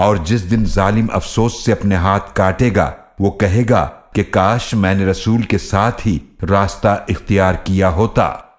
और जिस दिन जालिम अफसोस से अपने हाथ काटेगा, वो कहेगा कि काश मैंने रसूल के साथ ही रास्ता इख्तियार किया होता।